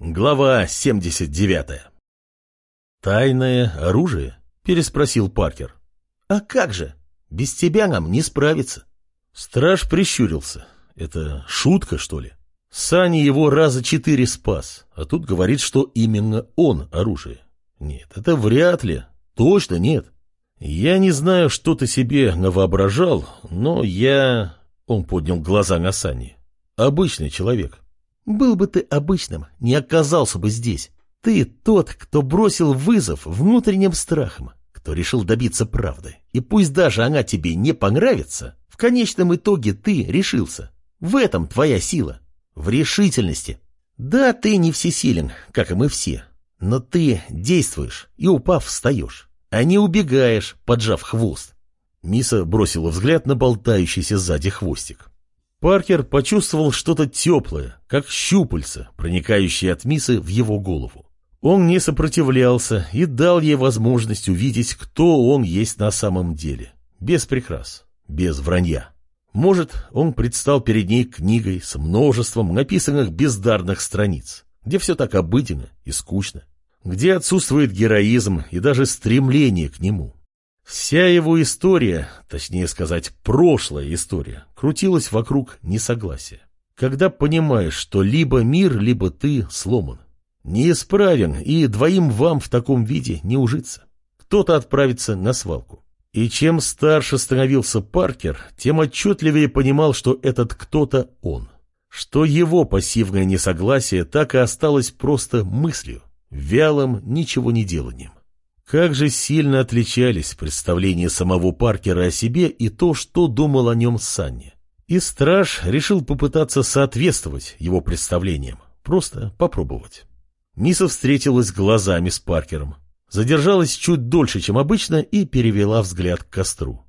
Глава 79 «Тайное оружие?» – переспросил Паркер. «А как же? Без тебя нам не справиться». Страж прищурился. Это шутка, что ли? Сани его раза четыре спас, а тут говорит, что именно он оружие. Нет, это вряд ли. Точно нет. Я не знаю, что ты себе навоображал, но я... Он поднял глаза на Сани. Обычный человек. Был бы ты обычным, не оказался бы здесь. Ты тот, кто бросил вызов внутренним страхам, кто решил добиться правды. И пусть даже она тебе не понравится, в конечном итоге ты решился. В этом твоя сила. В решительности. Да, ты не всесилен, как и мы все. Но ты действуешь и, упав, встаешь. А не убегаешь, поджав хвост. Миса бросила взгляд на болтающийся сзади хвостик. Паркер почувствовал что-то теплое, как щупальца, проникающие от Мисы в его голову. Он не сопротивлялся и дал ей возможность увидеть, кто он есть на самом деле. Без прикрас, без вранья. Может, он предстал перед ней книгой с множеством написанных бездарных страниц, где все так обыденно и скучно, где отсутствует героизм и даже стремление к нему. Вся его история, точнее сказать, прошлая история, крутилась вокруг несогласия. Когда понимаешь, что либо мир, либо ты сломан. Неисправен, и двоим вам в таком виде не ужиться. Кто-то отправится на свалку. И чем старше становился Паркер, тем отчетливее понимал, что этот кто-то он. Что его пассивное несогласие так и осталось просто мыслью, вялым ничего не деланием. Как же сильно отличались представления самого Паркера о себе и то, что думал о нем Санни. И страж решил попытаться соответствовать его представлениям, просто попробовать. Миса встретилась глазами с Паркером, задержалась чуть дольше, чем обычно, и перевела взгляд к костру.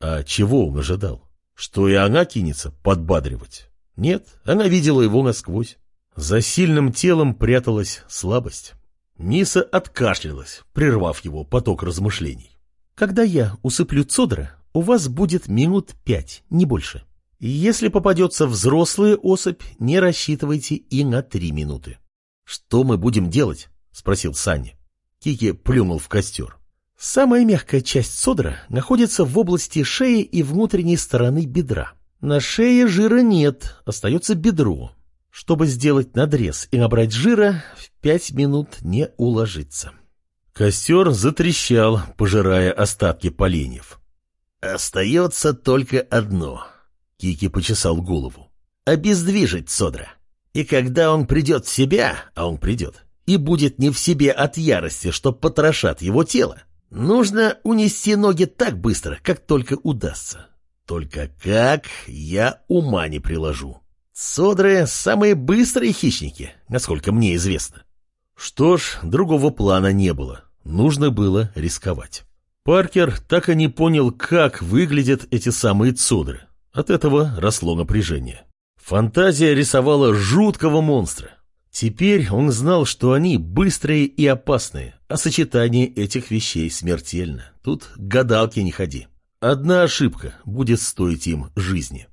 А чего он ожидал? Что и она кинется подбадривать? Нет, она видела его насквозь. За сильным телом пряталась слабость. Миса откашлялась, прервав его поток размышлений. «Когда я усыплю Цодора, у вас будет минут пять, не больше. Если попадется взрослая особь, не рассчитывайте и на три минуты». «Что мы будем делать?» — спросил Санни. Кики плюнул в костер. «Самая мягкая часть Цодора находится в области шеи и внутренней стороны бедра. На шее жира нет, остается бедро. Чтобы сделать надрез и набрать жира, в пять минут не уложиться. Костер затрещал, пожирая остатки поленьев. «Остается только одно», — Кики почесал голову. «Обездвижить Содра. И когда он придет в себя, а он придет, и будет не в себе от ярости, что потрошат его тело, нужно унести ноги так быстро, как только удастся. Только как, я ума не приложу». Содры — самые быстрые хищники, насколько мне известно. Что ж, другого плана не было. Нужно было рисковать. Паркер так и не понял, как выглядят эти самые цодры. От этого росло напряжение. Фантазия рисовала жуткого монстра. Теперь он знал, что они быстрые и опасные, а сочетание этих вещей смертельно. Тут гадалки не ходи. Одна ошибка будет стоить им жизни.